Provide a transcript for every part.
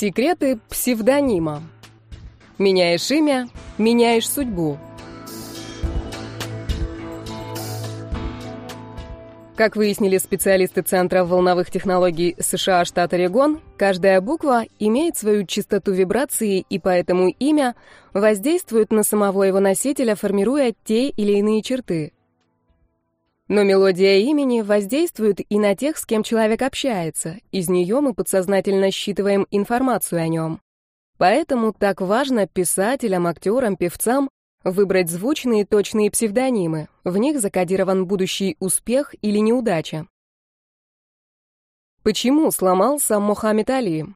Секреты псевдонима. Меняешь имя, меняешь судьбу. Как выяснили специалисты Центра волновых технологий США штат Орегон, каждая буква имеет свою частоту вибрации, и поэтому имя воздействует на самого его носителя, формируя те или иные черты. Но мелодия имени воздействует и на тех, с кем человек общается. Из нее мы подсознательно считываем информацию о нем. Поэтому так важно писателям, актерам, певцам выбрать звучные точные псевдонимы. В них закодирован будущий успех или неудача. Почему сломался Мохаммед Али?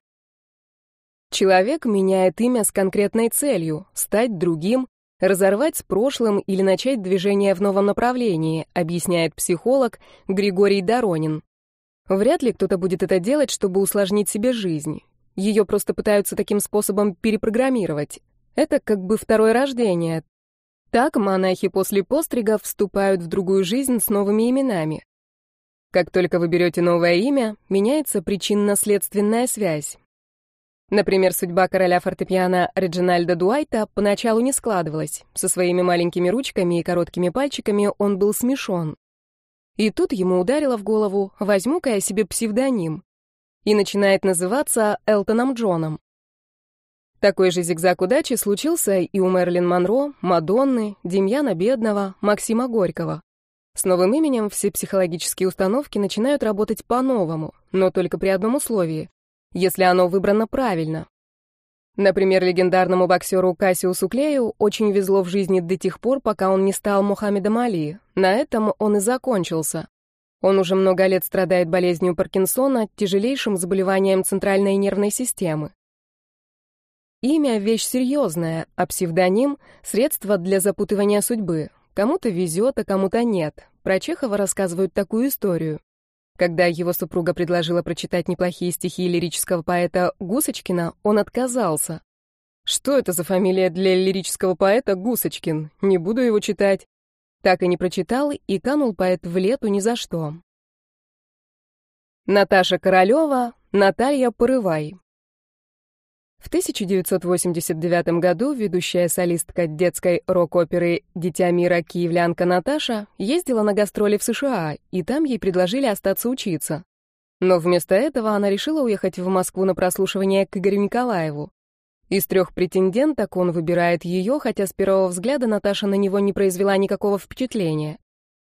Человек меняет имя с конкретной целью — стать другим, разорвать с прошлым или начать движение в новом направлении, объясняет психолог Григорий Доронин. Вряд ли кто-то будет это делать, чтобы усложнить себе жизнь. Ее просто пытаются таким способом перепрограммировать. Это как бы второе рождение. Так монахи после пострига вступают в другую жизнь с новыми именами. Как только вы берете новое имя, меняется причинно-следственная связь. Например, судьба короля фортепиано Реджинальда Дуайта поначалу не складывалась. Со своими маленькими ручками и короткими пальчиками он был смешон. И тут ему ударило в голову, возьму-ка я себе псевдоним. И начинает называться Элтоном Джоном. Такой же зигзаг удачи случился и у Мерлин Монро, Мадонны, Демьяна Бедного, Максима Горького. С новым именем все психологические установки начинают работать по-новому, но только при одном условии если оно выбрано правильно. Например, легендарному боксеру Кассиусу Клею очень везло в жизни до тех пор, пока он не стал Мухаммедом Али. На этом он и закончился. Он уже много лет страдает болезнью Паркинсона, тяжелейшим заболеванием центральной нервной системы. Имя — вещь серьезная, а псевдоним — средство для запутывания судьбы. Кому-то везет, а кому-то нет. Про Чехова рассказывают такую историю. Когда его супруга предложила прочитать неплохие стихи лирического поэта Гусочкина, он отказался. Что это за фамилия для лирического поэта Гусочкин? Не буду его читать. Так и не прочитал, и канул поэт в лету ни за что. Наташа Королева, Наталья Порывай. В 1989 году ведущая солистка детской рок-оперы «Дитя мира» киевлянка Наташа ездила на гастроли в США, и там ей предложили остаться учиться. Но вместо этого она решила уехать в Москву на прослушивание к Игорю Николаеву. Из трех претенденток он выбирает ее, хотя с первого взгляда Наташа на него не произвела никакого впечатления.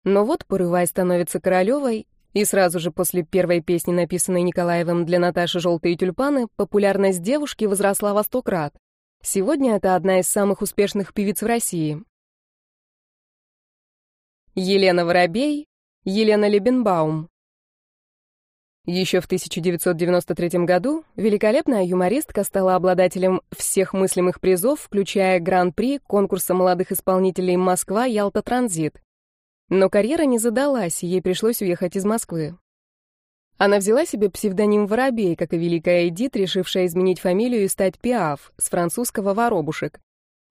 Но вот Порывай становится королевой, и сразу же после первой песни, написанной Николаевым для Наташи «Желтые тюльпаны», популярность девушки возросла во сто крат. Сегодня это одна из самых успешных певиц в России. Елена Воробей, Елена Лебенбаум. Еще в 1993 году великолепная юмористка стала обладателем всех мыслимых призов, включая Гран-при конкурса молодых исполнителей «Москва Ялта Транзит». Но карьера не задалась, ей пришлось уехать из Москвы. Она взяла себе псевдоним Воробей, как и великая Эдит, решившая изменить фамилию и стать Пиаф, с французского «воробушек».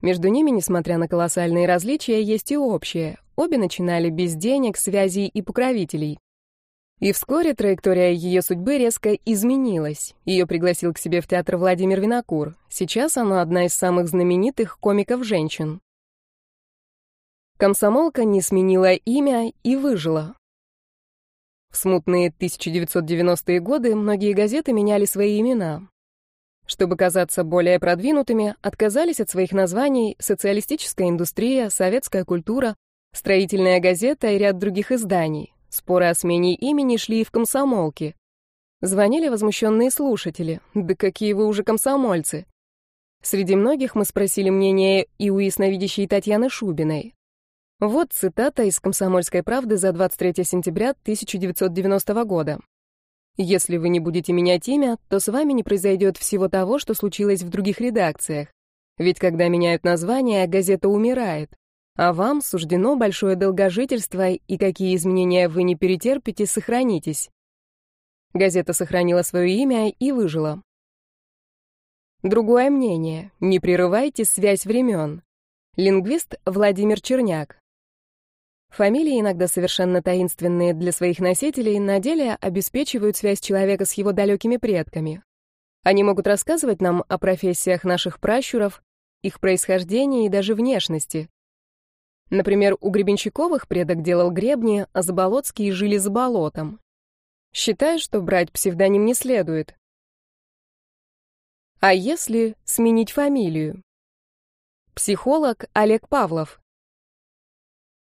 Между ними, несмотря на колоссальные различия, есть и общее. Обе начинали без денег, связей и покровителей. И вскоре траектория ее судьбы резко изменилась. Ее пригласил к себе в театр Владимир Винокур. Сейчас она одна из самых знаменитых комиков-женщин. Комсомолка не сменила имя и выжила. В смутные 1990-е годы многие газеты меняли свои имена. Чтобы казаться более продвинутыми, отказались от своих названий «Социалистическая индустрия», «Советская культура», «Строительная газета» и ряд других изданий. Споры о смене имени шли и в комсомолке. Звонили возмущенные слушатели. «Да какие вы уже комсомольцы!» Среди многих мы спросили мнение и у ясновидящей Татьяны Шубиной. Вот цитата из «Комсомольской правды» за 23 сентября 1990 года. «Если вы не будете менять имя, то с вами не произойдет всего того, что случилось в других редакциях. Ведь когда меняют название, газета умирает. А вам суждено большое долгожительство, и какие изменения вы не перетерпите, сохранитесь». Газета сохранила свое имя и выжила. Другое мнение. Не прерывайте связь времен. Лингвист Владимир Черняк. Фамилии, иногда совершенно таинственные для своих носителей, на деле обеспечивают связь человека с его далекими предками. Они могут рассказывать нам о профессиях наших пращуров, их происхождении и даже внешности. Например, у Гребенщиковых предок делал гребни, а Заболоцкие жили за болотом. Считаю, что брать псевдоним не следует. А если сменить фамилию? Психолог Олег Павлов.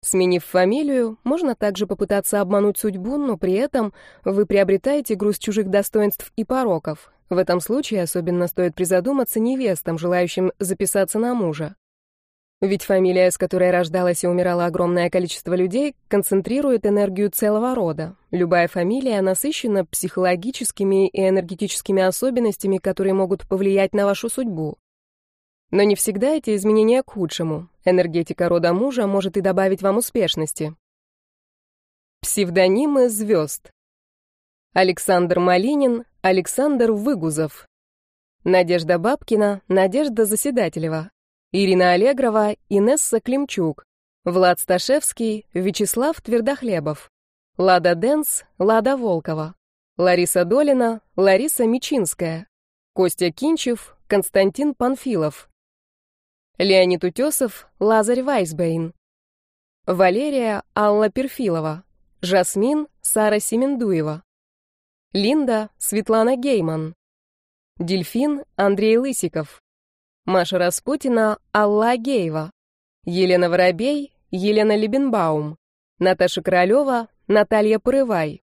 Сменив фамилию, можно также попытаться обмануть судьбу, но при этом вы приобретаете груз чужих достоинств и пороков. В этом случае особенно стоит призадуматься невестам, желающим записаться на мужа. Ведь фамилия, с которой рождалось и умирало огромное количество людей, концентрирует энергию целого рода. Любая фамилия насыщена психологическими и энергетическими особенностями, которые могут повлиять на вашу судьбу. Но не всегда эти изменения к худшему. Энергетика рода мужа может и добавить вам успешности. Псевдонимы звезд. Александр Малинин, Александр Выгузов. Надежда Бабкина, Надежда Заседателева. Ирина Аллегрова, Инесса Климчук, Влад Сташевский, Вячеслав Твердохлебов, Лада Денс, Лада Волкова, Лариса Долина, Лариса Мичинская, Костя Кинчев, Константин Панфилов, Леонид Утесов, Лазарь Вайсбейн, Валерия Алла Перфилова, Жасмин Сара Семендуева, Линда Светлана Гейман, Дельфин Андрей Лысиков, Маша Распутина, Алла Геева, Елена Воробей, Елена Лебенбаум, Наташа Королева, Наталья Порывай.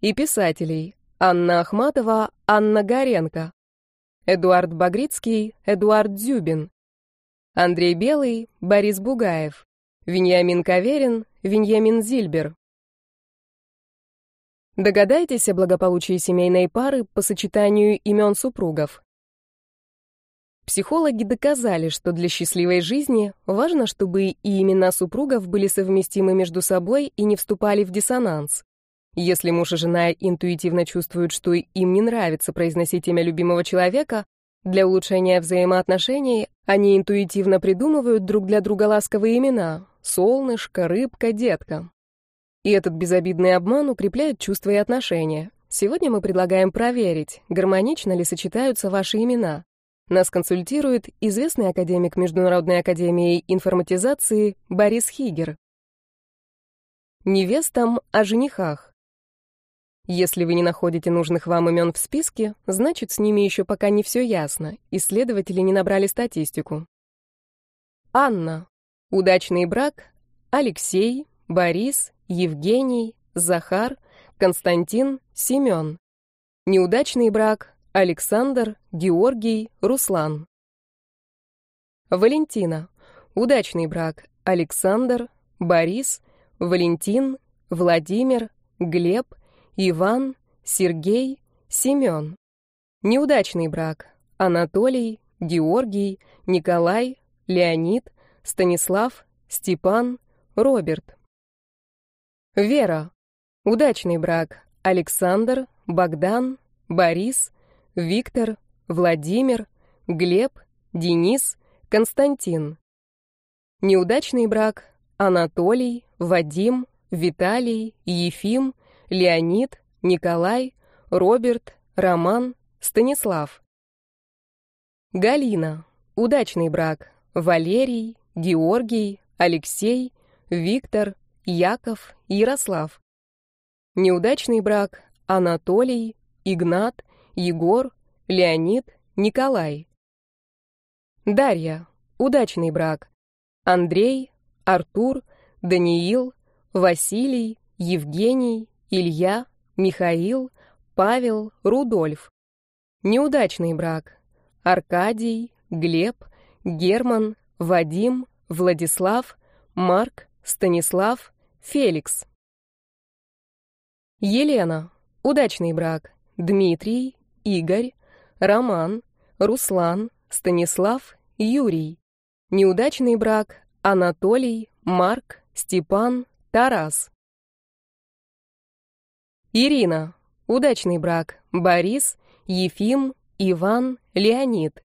И писателей Анна Ахматова, Анна Горенко, Эдуард Багрицкий, Эдуард Дзюбин, Андрей Белый, Борис Бугаев, Веньямин Каверин, Веньямин Зильбер. Догадайтесь о благополучии семейной пары по сочетанию имен супругов. Психологи доказали, что для счастливой жизни важно, чтобы и имена супругов были совместимы между собой и не вступали в диссонанс. Если муж и жена интуитивно чувствуют, что им не нравится произносить имя любимого человека, для улучшения взаимоотношений они интуитивно придумывают друг для друга ласковые имена — солнышко, рыбка, детка. И этот безобидный обман укрепляет чувства и отношения. Сегодня мы предлагаем проверить, гармонично ли сочетаются ваши имена. Нас консультирует известный академик Международной академии информатизации Борис Хигер. Невестам о женихах. Если вы не находите нужных вам имен в списке, значит, с ними еще пока не все ясно. Исследователи не набрали статистику. Анна. Удачный брак. Алексей, Борис, Евгений, Захар, Константин, Семен. Неудачный брак. Александр, Георгий, Руслан. Валентина. Удачный брак. Александр, Борис, Валентин, Владимир, Глеб, Иван, Сергей, Семен. Неудачный брак. Анатолий, Георгий, Николай, Леонид, Станислав, Степан, Роберт. Вера. Удачный брак. Александр, Богдан, Борис, Виктор, Владимир, Глеб, Денис, Константин. Неудачный брак. Анатолий, Вадим, Виталий, Ефим, Леонид, Николай, Роберт, Роман, Станислав. Галина. Удачный брак. Валерий, Георгий, Алексей, Виктор, Яков, Ярослав. Неудачный брак. Анатолий, Игнат, Егор, Леонид, Николай. Дарья. Удачный брак. Андрей, Артур, Даниил, Василий, Евгений, Илья, Михаил, Павел, Рудольф. Неудачный брак. Аркадий, Глеб, Герман, Вадим, Владислав, Марк, Станислав, Феликс. Елена. Удачный брак. Дмитрий, Игорь, Роман, Руслан, Станислав, Юрий. Неудачный брак Анатолий, Марк, Степан, Тарас. Ирина. Удачный брак Борис, Ефим, Иван, Леонид.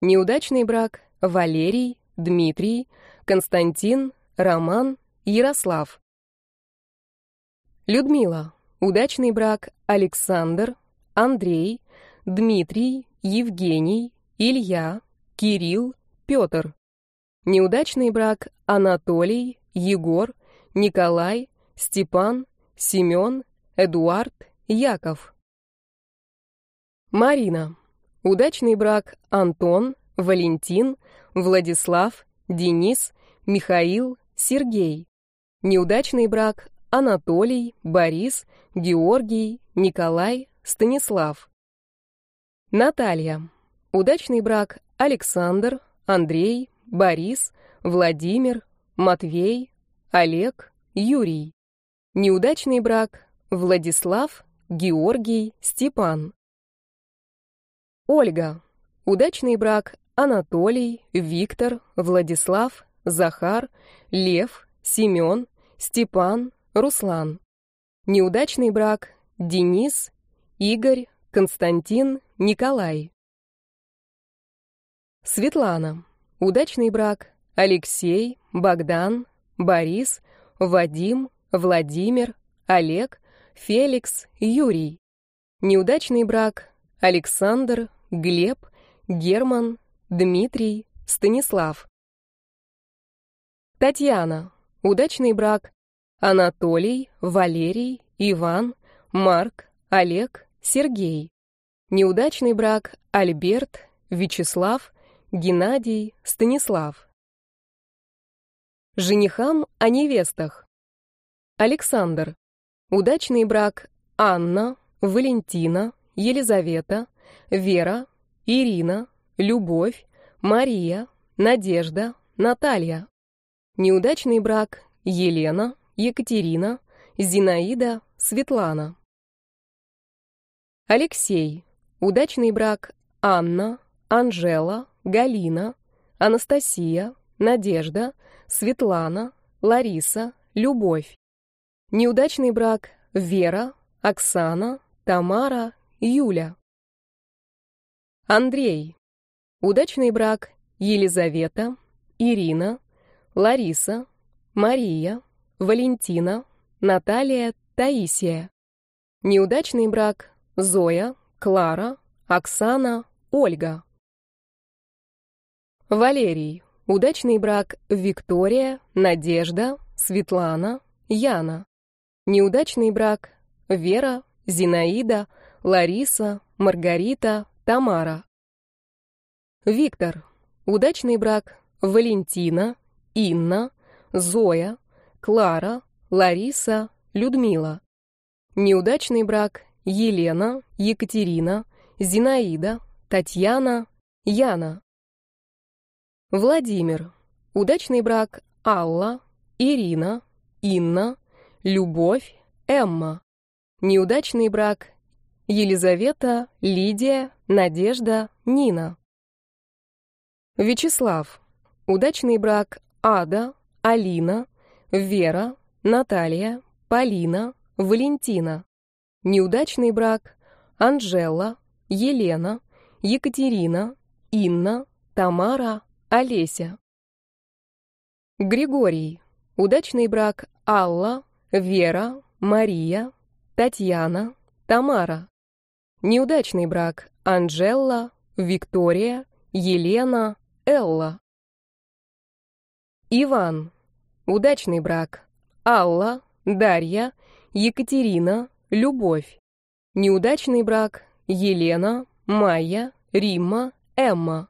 Неудачный брак Валерий, Дмитрий, Константин, Роман, Ярослав. Людмила. Удачный брак Александр, Андрей, Дмитрий, Евгений, Илья, Кирилл, Петр. Неудачный брак Анатолий, Егор, Николай, Степан, Семен, Эдуард, Яков. Марина. Удачный брак Антон, Валентин, Владислав, Денис, Михаил, Сергей. Неудачный брак Анатолий, Борис, Георгий, Николай, Станислав. Наталья. Удачный брак Александр, Андрей, Борис, Владимир, Матвей, Олег, Юрий. Неудачный брак Владислав, Георгий, Степан. Ольга. Удачный брак Анатолий, Виктор, Владислав, Захар, Лев, Семен, Степан, Руслан. Неудачный брак Денис, Игорь, Константин, Николай. Светлана. Удачный брак Алексей, Богдан, Борис, Вадим, Владимир, Олег, Феликс, Юрий. Неудачный брак Александр, Глеб, Герман, Дмитрий, Станислав. Татьяна. Удачный брак Анатолий, Валерий, Иван, Марк, Олег, Сергей. Неудачный брак Альберт, Вячеслав, Геннадий, Станислав. Женихам о невестах. Александр. Удачный брак Анна, Валентина, Елизавета, Вера, Ирина, Любовь, Мария, Надежда, Наталья. Неудачный брак Елена, Екатерина, Зинаида, Светлана. Алексей. Удачный брак Анна, Анжела, Галина, Анастасия, Надежда, Светлана, Лариса, Любовь. Неудачный брак Вера, Оксана, Тамара, Юля. Андрей. Удачный брак Елизавета, Ирина, Лариса, Мария, Валентина, Наталья, Таисия. Неудачный брак Зоя, Клара, Оксана, Ольга. Валерий. Удачный брак Виктория, Надежда, Светлана, Яна. Неудачный брак Вера, Зинаида, Лариса, Маргарита, Тамара. Виктор. Удачный брак Валентина, Инна, Зоя, Клара, Лариса, Людмила. Неудачный брак Елена, Екатерина, Зинаида, Татьяна, Яна. Владимир. Удачный брак Алла, Ирина, Инна, Любовь, Эмма. Неудачный брак Елизавета, Лидия, Надежда, Нина. Вячеслав. Удачный брак Ада, Алина, Вера, Наталья, Полина, Валентина. Неудачный брак Анжела, Елена, Екатерина, Инна, Тамара, Олеся. Григорий. Удачный брак Алла, Вера, Мария, Татьяна, Тамара. Неудачный брак Анжела, Виктория, Елена, Элла. Иван. Удачный брак Алла, Дарья, Екатерина, Любовь. Неудачный брак Елена, Майя, Римма, Эмма.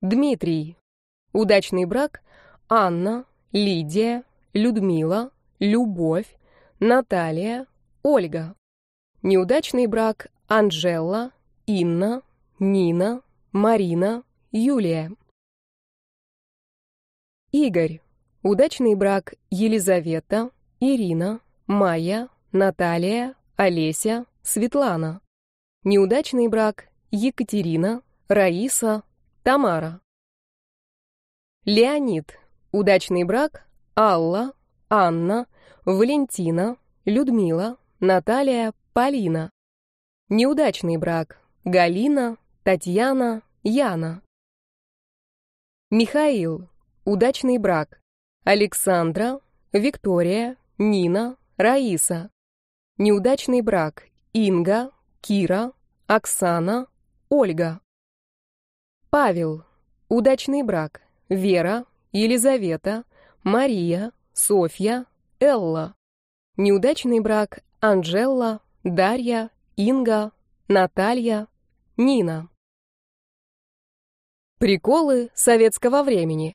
Дмитрий. Удачный брак Анна, Лидия, Людмила, Любовь, Наталья, Ольга. Неудачный брак Анжела, Инна, Нина, Марина, Юлия. Игорь. Удачный брак Елизавета, Ирина, Майя, Наталья, Олеся, Светлана. Неудачный брак Екатерина, Раиса, Тамара. Леонид. Удачный брак Алла, Анна, Валентина, Людмила, Наталья, Полина. Неудачный брак Галина, Татьяна, Яна. Михаил. Удачный брак Александра, Виктория, Нина, Раиса. Неудачный брак Инга, Кира, Оксана, Ольга. Павел, удачный брак, Вера, Елизавета, Мария, Софья, Элла. Неудачный брак, Анжела, Дарья, Инга, Наталья, Нина. Приколы советского времени.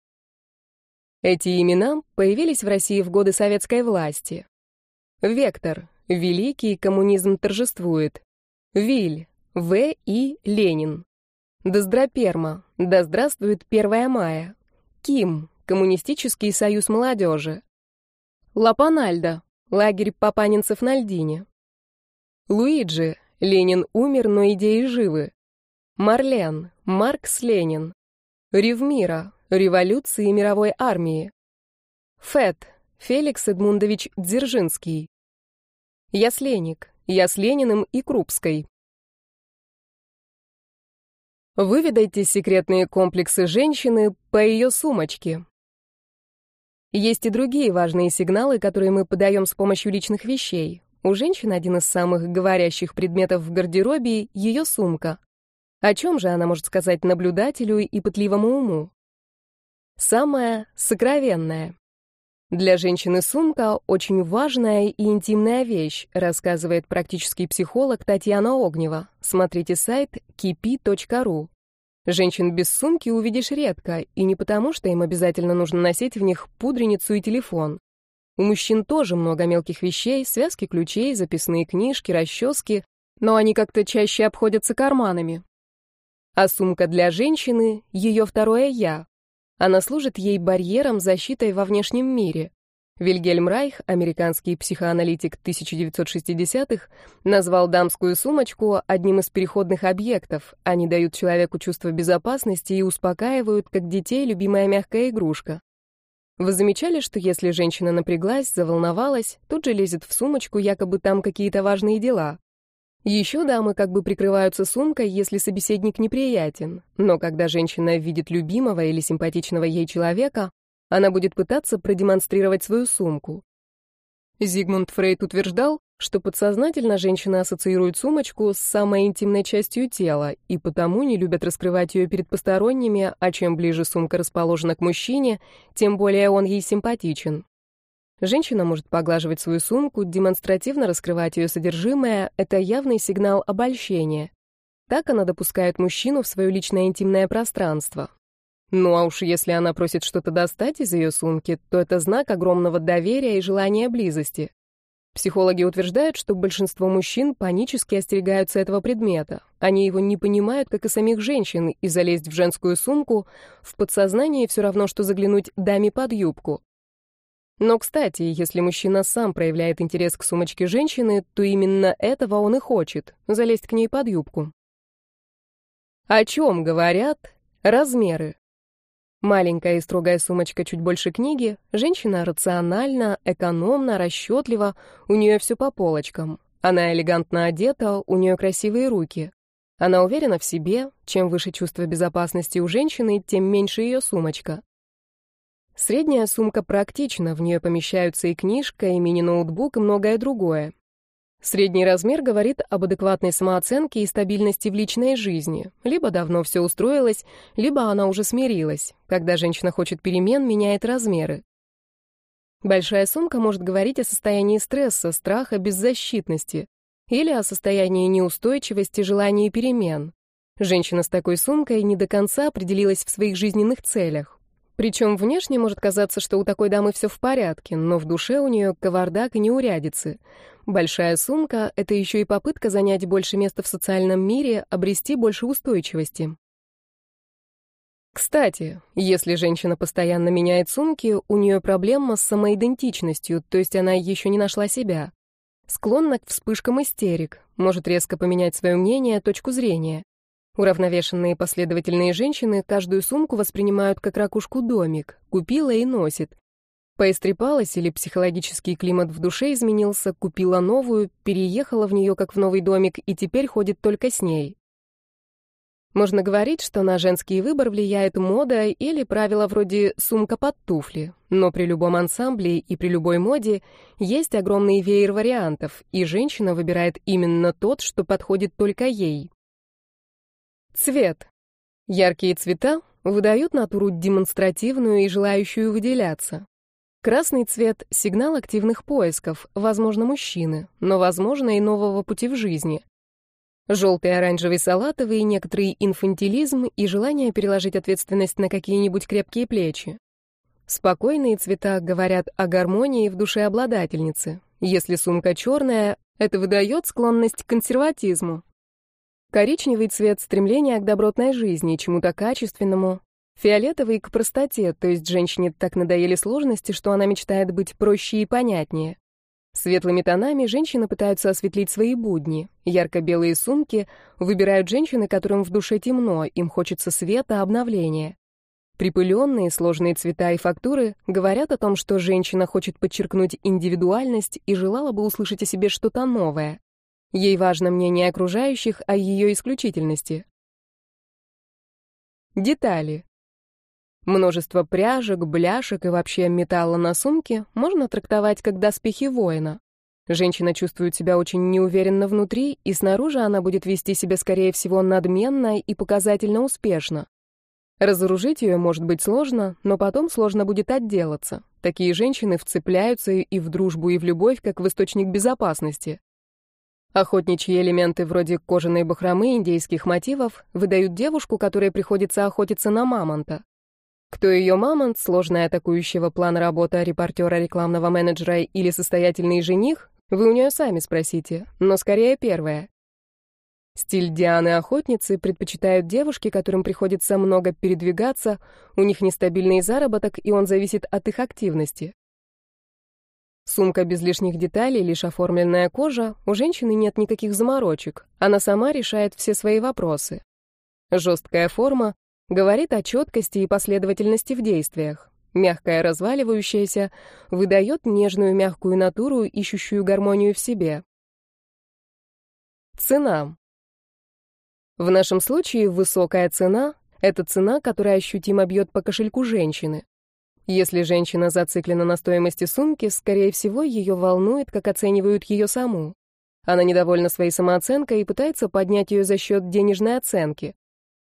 Эти имена появились в России в годы советской власти. Вектор. Великий коммунизм торжествует. Виль. В. И. Ленин. Доздраперма. Да здравствует 1 мая. Ким. Коммунистический союз молодежи. Лапанальдо. Лагерь папанинцев на льдине. Луиджи. Ленин умер, но идеи живы. Марлен. Маркс Ленин. Ревмира. Революции мировой армии. Фет. Феликс Эдмундович Дзержинский. Ясленик. Я с Лениным и Крупской. Выведайте секретные комплексы женщины по ее сумочке. Есть и другие важные сигналы, которые мы подаем с помощью личных вещей. У женщин один из самых говорящих предметов в гардеробе — ее сумка. О чем же она может сказать наблюдателю и пытливому уму? Самое сокровенное. Для женщины сумка — очень важная и интимная вещь, рассказывает практический психолог Татьяна Огнева. Смотрите сайт kipi.ru. Женщин без сумки увидишь редко, и не потому, что им обязательно нужно носить в них пудреницу и телефон. У мужчин тоже много мелких вещей, связки ключей, записные книжки, расчески, но они как-то чаще обходятся карманами. А сумка для женщины — ее второе «я», она служит ей барьером, защитой во внешнем мире. Вильгельм Райх, американский психоаналитик 1960-х, назвал дамскую сумочку одним из переходных объектов. Они дают человеку чувство безопасности и успокаивают, как детей, любимая мягкая игрушка. Вы замечали, что если женщина напряглась, заволновалась, тут же лезет в сумочку, якобы там какие-то важные дела? Еще дамы как бы прикрываются сумкой, если собеседник неприятен, но когда женщина видит любимого или симпатичного ей человека, она будет пытаться продемонстрировать свою сумку. Зигмунд Фрейд утверждал, что подсознательно женщина ассоциирует сумочку с самой интимной частью тела и потому не любят раскрывать ее перед посторонними, а чем ближе сумка расположена к мужчине, тем более он ей симпатичен. Женщина может поглаживать свою сумку, демонстративно раскрывать ее содержимое — это явный сигнал обольщения. Так она допускает мужчину в свое личное интимное пространство. Ну а уж если она просит что-то достать из ее сумки, то это знак огромного доверия и желания близости. Психологи утверждают, что большинство мужчин панически остерегаются этого предмета. Они его не понимают, как и самих женщин, и залезть в женскую сумку в подсознании все равно, что заглянуть даме под юбку. Но, кстати, если мужчина сам проявляет интерес к сумочке женщины, то именно этого он и хочет — залезть к ней под юбку. О чем говорят размеры? Маленькая и строгая сумочка чуть больше книги, женщина рациональна, экономна, расчетлива, у нее все по полочкам. Она элегантно одета, у нее красивые руки. Она уверена в себе, чем выше чувство безопасности у женщины, тем меньше ее сумочка. Средняя сумка практична, в нее помещаются и книжка, и мини-ноутбук, и многое другое. Средний размер говорит об адекватной самооценке и стабильности в личной жизни. Либо давно все устроилось, либо она уже смирилась. Когда женщина хочет перемен, меняет размеры. Большая сумка может говорить о состоянии стресса, страха, беззащитности или о состоянии неустойчивости, желании перемен. Женщина с такой сумкой не до конца определилась в своих жизненных целях. Причем внешне может казаться, что у такой дамы все в порядке, но в душе у нее кавардак и неурядицы. Большая сумка — это еще и попытка занять больше места в социальном мире, обрести больше устойчивости. Кстати, если женщина постоянно меняет сумки, у нее проблема с самоидентичностью, то есть она еще не нашла себя. Склонна к вспышкам истерик, может резко поменять свое мнение, точку зрения. Уравновешенные последовательные женщины каждую сумку воспринимают как ракушку-домик, купила и носит. Поистрепалась или психологический климат в душе изменился, купила новую, переехала в нее как в новый домик и теперь ходит только с ней. Можно говорить, что на женский выбор влияет мода или правила вроде «сумка под туфли», но при любом ансамбле и при любой моде есть огромный веер вариантов, и женщина выбирает именно тот, что подходит только ей. Цвет. Яркие цвета выдают натуру демонстративную и желающую выделяться. Красный цвет — сигнал активных поисков, возможно, мужчины, но, возможно, и нового пути в жизни. Желтый, оранжевый, салатовый, некоторый инфантилизм и желание переложить ответственность на какие-нибудь крепкие плечи. Спокойные цвета говорят о гармонии в душе обладательницы. Если сумка черная, это выдает склонность к консерватизму. Коричневый цвет — стремление к добротной жизни, чему-то качественному. Фиолетовый — к простоте, то есть женщине так надоели сложности, что она мечтает быть проще и понятнее. Светлыми тонами женщины пытаются осветлить свои будни. Ярко-белые сумки выбирают женщины, которым в душе темно, им хочется света, обновления. Припыленные, сложные цвета и фактуры говорят о том, что женщина хочет подчеркнуть индивидуальность и желала бы услышать о себе что-то новое. Ей важно мнение окружающих о ее исключительности. Детали. Множество пряжек, бляшек и вообще металла на сумке можно трактовать как доспехи воина. Женщина чувствует себя очень неуверенно внутри, и снаружи она будет вести себя, скорее всего, надменно и показательно успешно. Разоружить ее может быть сложно, но потом сложно будет отделаться. Такие женщины вцепляются и в дружбу, и в любовь, как в источник безопасности. Охотничьи элементы вроде кожаной бахромы индейских мотивов выдают девушку, которой приходится охотиться на мамонта. Кто ее мамонт, сложная атакующего плана работы репортера, рекламного менеджера или состоятельный жених, вы у нее сами спросите, но скорее первое. Стиль Дианы-охотницы предпочитают девушки, которым приходится много передвигаться, у них нестабильный заработок, и он зависит от их активности. Сумка без лишних деталей, лишь оформленная кожа, у женщины нет никаких заморочек, она сама решает все свои вопросы. Жесткая форма, Говорит о четкости и последовательности в действиях. Мягкая разваливающаяся выдает нежную мягкую натуру, ищущую гармонию в себе. Цена. В нашем случае высокая цена — это цена, которая ощутимо бьет по кошельку женщины. Если женщина зациклена на стоимости сумки, скорее всего, ее волнует, как оценивают ее саму. Она недовольна своей самооценкой и пытается поднять ее за счет денежной оценки.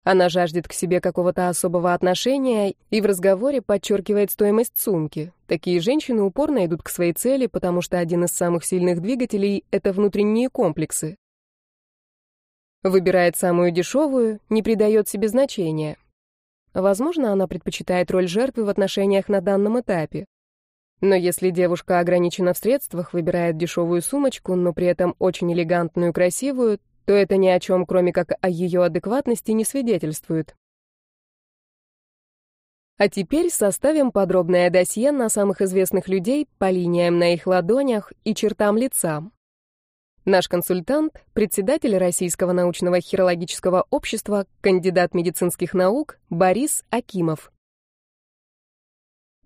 Она жаждет к себе какого-то особого отношения и в разговоре подчеркивает стоимость сумки. Такие женщины упорно идут к своей цели, потому что один из самых сильных двигателей — это внутренние комплексы. Выбирает самую дешевую, не придает себе значения. Возможно, она предпочитает роль жертвы в отношениях на данном этапе. Но если девушка ограничена в средствах, выбирает дешевую сумочку, но при этом очень элегантную и красивую, то это ни о чем, кроме как о ее адекватности, не свидетельствует. А теперь составим подробное досье на самых известных людей по линиям на их ладонях и чертам лица. Наш консультант, председатель Российского научного хирологического общества, кандидат медицинских наук Борис Акимов.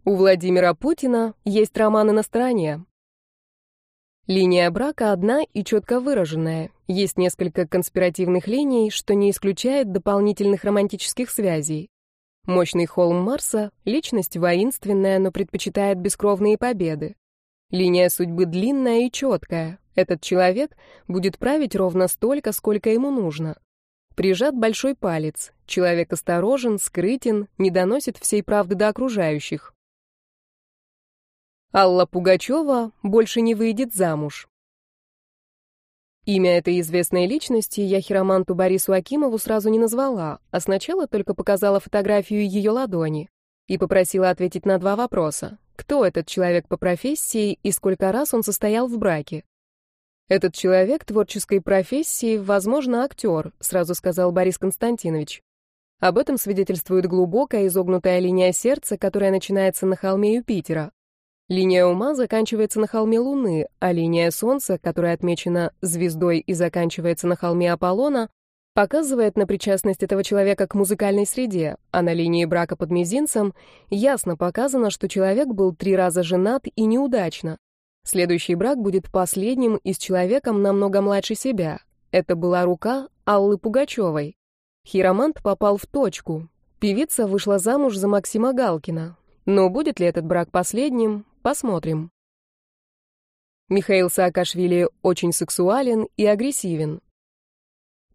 У Владимира Путина есть романы на стороне. Линия брака одна и четко выраженная. Есть несколько конспиративных линий, что не исключает дополнительных романтических связей. Мощный холм Марса — личность воинственная, но предпочитает бескровные победы. Линия судьбы длинная и четкая. Этот человек будет править ровно столько, сколько ему нужно. Прижат большой палец. Человек осторожен, скрытен, не доносит всей правды до окружающих. Алла Пугачева больше не выйдет замуж. Имя этой известной личности я хироманту Борису Акимову сразу не назвала, а сначала только показала фотографию ее ладони и попросила ответить на два вопроса. Кто этот человек по профессии и сколько раз он состоял в браке? Этот человек творческой профессии, возможно, актер, сразу сказал Борис Константинович. Об этом свидетельствует глубокая изогнутая линия сердца, которая начинается на холме Юпитера. Линия ума заканчивается на холме Луны, а линия Солнца, которая отмечена звездой и заканчивается на холме Аполлона, показывает на причастность этого человека к музыкальной среде, а на линии брака под мизинцем ясно показано, что человек был три раза женат и неудачно. Следующий брак будет последним и с человеком намного младше себя. Это была рука Аллы Пугачевой. Хиромант попал в точку. Певица вышла замуж за Максима Галкина. Но будет ли этот брак последним, посмотрим. Михаил Саакашвили очень сексуален и агрессивен.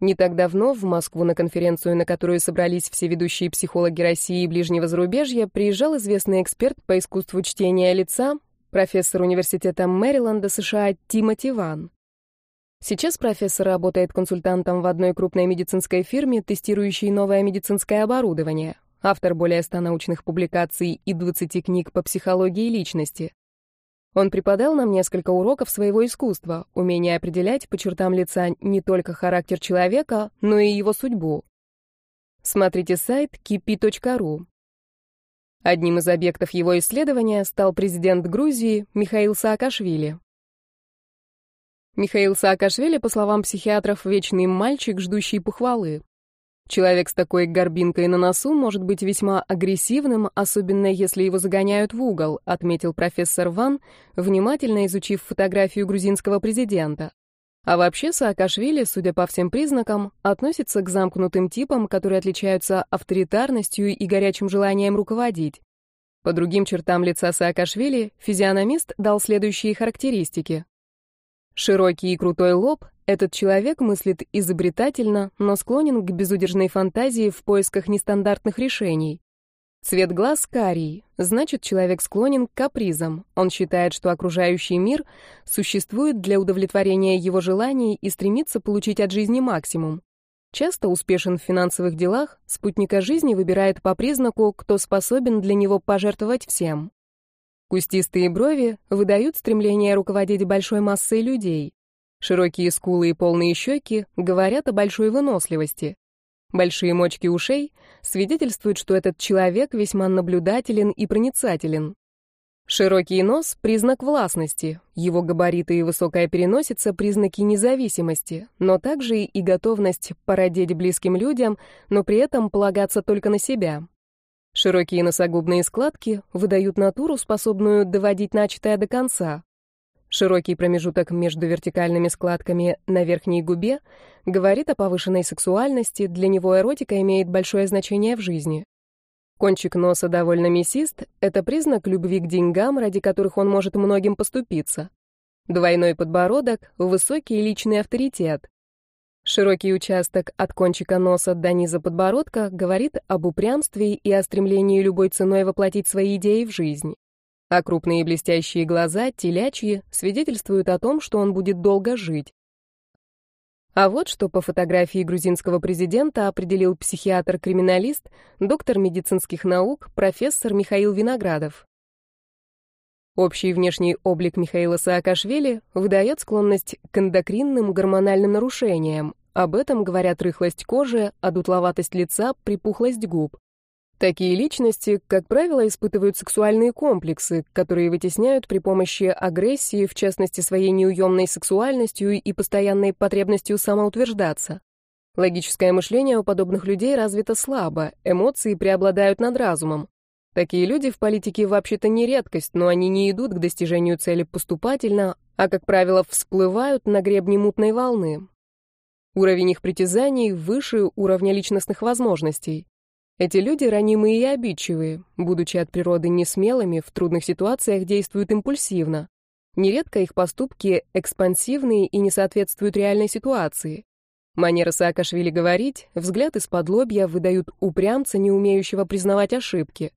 Не так давно в Москву на конференцию, на которую собрались все ведущие психологи России и ближнего зарубежья, приезжал известный эксперт по искусству чтения лица, профессор университета Мэриленда США Тимоти Ван. Сейчас профессор работает консультантом в одной крупной медицинской фирме, тестирующей новое медицинское оборудование. Автор более 100 научных публикаций и 20 книг по психологии личности. Он преподал нам несколько уроков своего искусства, умение определять по чертам лица не только характер человека, но и его судьбу. Смотрите сайт kipi.ru. Одним из объектов его исследования стал президент Грузии Михаил Саакашвили. Михаил Саакашвили, по словам психиатров, вечный мальчик, ждущий похвалы. Человек с такой горбинкой на носу может быть весьма агрессивным, особенно если его загоняют в угол, отметил профессор Ван, внимательно изучив фотографию грузинского президента. А вообще Саакашвили, судя по всем признакам, относится к замкнутым типам, которые отличаются авторитарностью и горячим желанием руководить. По другим чертам лица Саакашвили физиономист дал следующие характеристики. Широкий и крутой лоб, этот человек мыслит изобретательно, но склонен к безудержной фантазии в поисках нестандартных решений. Цвет глаз карий, значит, человек склонен к капризам. Он считает, что окружающий мир существует для удовлетворения его желаний и стремится получить от жизни максимум. Часто успешен в финансовых делах, спутника жизни выбирает по признаку, кто способен для него пожертвовать всем. Кустистые брови выдают стремление руководить большой массой людей. Широкие скулы и полные щеки говорят о большой выносливости. Большие мочки ушей свидетельствуют, что этот человек весьма наблюдателен и проницателен. Широкий нос — признак властности, его габариты и высокая переносица — признаки независимости, но также и готовность породеть близким людям, но при этом полагаться только на себя. Широкие носогубные складки выдают натуру, способную доводить начатое до конца, Широкий промежуток между вертикальными складками на верхней губе говорит о повышенной сексуальности, для него эротика имеет большое значение в жизни. Кончик носа довольно мясист — это признак любви к деньгам, ради которых он может многим поступиться. Двойной подбородок — высокий личный авторитет. Широкий участок от кончика носа до низа подбородка говорит об упрямстве и о стремлении любой ценой воплотить свои идеи в жизнь а крупные блестящие глаза, телячьи, свидетельствуют о том, что он будет долго жить. А вот что по фотографии грузинского президента определил психиатр-криминалист, доктор медицинских наук, профессор Михаил Виноградов. Общий внешний облик Михаила Саакашвили выдает склонность к эндокринным гормональным нарушениям. Об этом говорят рыхлость кожи, одутловатость лица, припухлость губ. Такие личности, как правило, испытывают сексуальные комплексы, которые вытесняют при помощи агрессии, в частности, своей неуемной сексуальностью и постоянной потребностью самоутверждаться. Логическое мышление у подобных людей развито слабо, эмоции преобладают над разумом. Такие люди в политике вообще-то не редкость, но они не идут к достижению цели поступательно, а, как правило, всплывают на гребне мутной волны. Уровень их притязаний выше уровня личностных возможностей. Эти люди ранимые и обидчивые, будучи от природы несмелыми, в трудных ситуациях действуют импульсивно. Нередко их поступки экспансивные и не соответствуют реальной ситуации. Манера Саакашвили говорить, взгляд из-под лобья выдают упрямца, не умеющего признавать ошибки.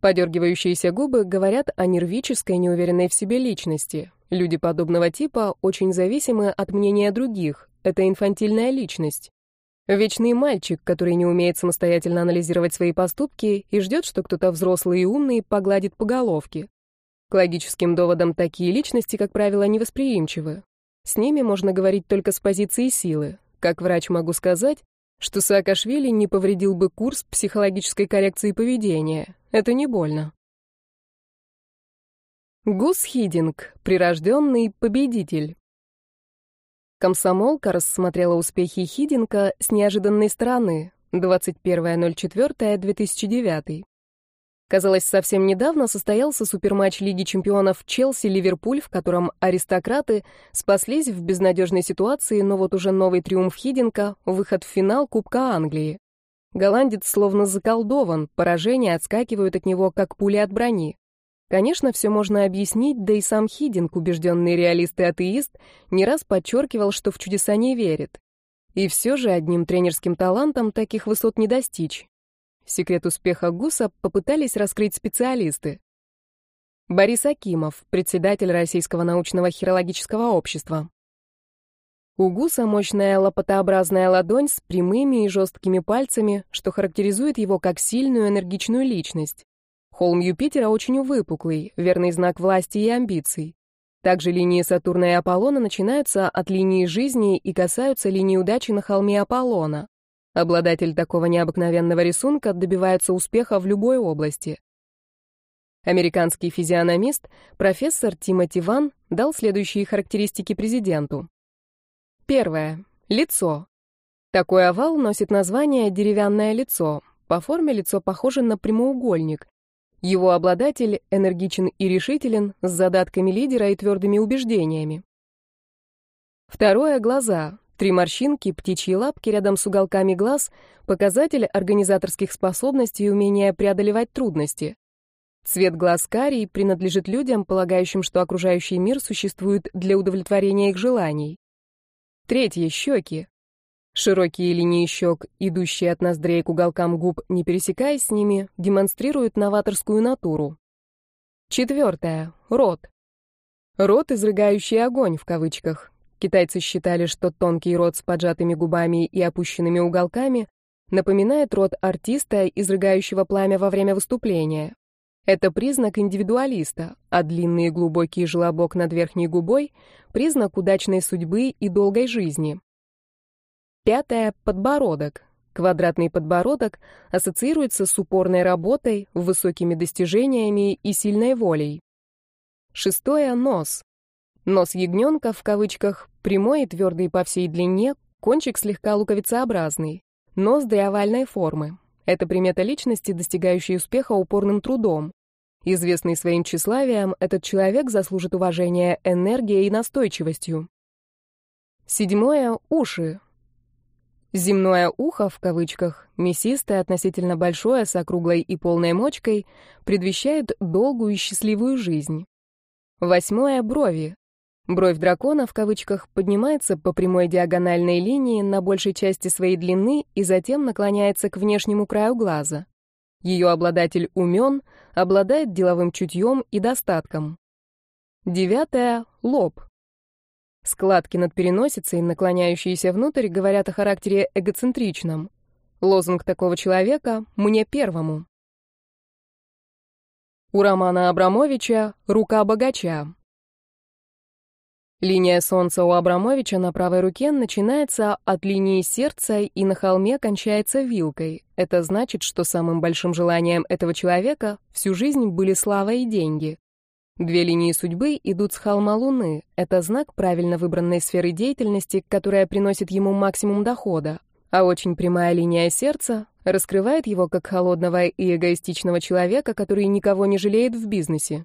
Подергивающиеся губы говорят о нервической, неуверенной в себе личности. Люди подобного типа очень зависимы от мнения других. Это инфантильная личность. Вечный мальчик, который не умеет самостоятельно анализировать свои поступки и ждет, что кто-то взрослый и умный погладит по головке. К логическим доводам такие личности, как правило, невосприимчивы. С ними можно говорить только с позиции силы. Как врач могу сказать, что Саакашвили не повредил бы курс психологической коррекции поведения. Это не больно. Гус Хидинг, прирожденный победитель. Комсомолка рассмотрела успехи Хидинка с неожиданной стороны. 21.04.2009. Казалось, совсем недавно состоялся суперматч Лиги чемпионов Челси-Ливерпуль, в котором аристократы спаслись в безнадежной ситуации, но вот уже новый триумф Хидинка — выход в финал Кубка Англии. Голландец словно заколдован, поражения отскакивают от него, как пули от брони. Конечно, все можно объяснить, да и сам Хидинг, убежденный реалист и атеист, не раз подчеркивал, что в чудеса не верит. И все же одним тренерским талантом таких высот не достичь. Секрет успеха Гуса попытались раскрыть специалисты. Борис Акимов, председатель Российского научного хирологического общества. У гуса мощная лопатообразная ладонь с прямыми и жесткими пальцами, что характеризует его как сильную энергичную личность. Холм Юпитера очень выпуклый, верный знак власти и амбиций. Также линии Сатурна и Аполлона начинаются от линии жизни и касаются линии удачи на холме Аполлона. Обладатель такого необыкновенного рисунка добивается успеха в любой области. Американский физиономист профессор Тимоти Ван дал следующие характеристики президенту. Первое. Лицо. Такой овал носит название «деревянное лицо». По форме лицо похоже на прямоугольник. Его обладатель энергичен и решителен, с задатками лидера и твердыми убеждениями. Второе — глаза. Три морщинки, птичьи лапки рядом с уголками глаз — показатель организаторских способностей и умения преодолевать трудности. Цвет глаз карий принадлежит людям, полагающим, что окружающий мир существует для удовлетворения их желаний. Третье — щеки. Широкие линии щек, идущие от ноздрей к уголкам губ, не пересекаясь с ними, демонстрируют новаторскую натуру. Четвертое — рот. Рот, изрыгающий огонь, в кавычках. Китайцы считали, что тонкий рот с поджатыми губами и опущенными уголками напоминает рот артиста, изрыгающего пламя во время выступления. Это признак индивидуалиста, а длинный и глубокий желобок над верхней губой — признак удачной судьбы и долгой жизни. Пятое — подбородок. Квадратный подбородок ассоциируется с упорной работой, высокими достижениями и сильной волей. Шестое — нос. Нос ягненка, в кавычках, прямой и твердый по всей длине, кончик слегка луковицеобразный. Ноздри овальной формы. Это примета личности, достигающей успеха упорным трудом. Известный своим тщеславием, этот человек заслужит уважения энергией и настойчивостью. Седьмое — уши. Земное ухо, в кавычках, мясистое, относительно большое, с округлой и полной мочкой, предвещает долгую и счастливую жизнь. Восьмое — брови. Бровь дракона, в кавычках, поднимается по прямой диагональной линии на большей части своей длины и затем наклоняется к внешнему краю глаза. Ее обладатель умен, обладает деловым чутьем и достатком. Девятое — лоб. Складки над переносицей, наклоняющиеся внутрь, говорят о характере эгоцентричном. Лозунг такого человека «мне первому». У Романа Абрамовича «рука богача». Линия солнца у Абрамовича на правой руке начинается от линии сердца и на холме кончается вилкой. Это значит, что самым большим желанием этого человека всю жизнь были слава и деньги. Две линии судьбы идут с холма Луны. Это знак правильно выбранной сферы деятельности, которая приносит ему максимум дохода. А очень прямая линия сердца раскрывает его как холодного и эгоистичного человека, который никого не жалеет в бизнесе.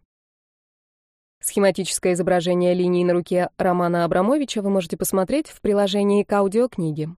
Схематическое изображение линий на руке Романа Абрамовича вы можете посмотреть в приложении к аудиокниге.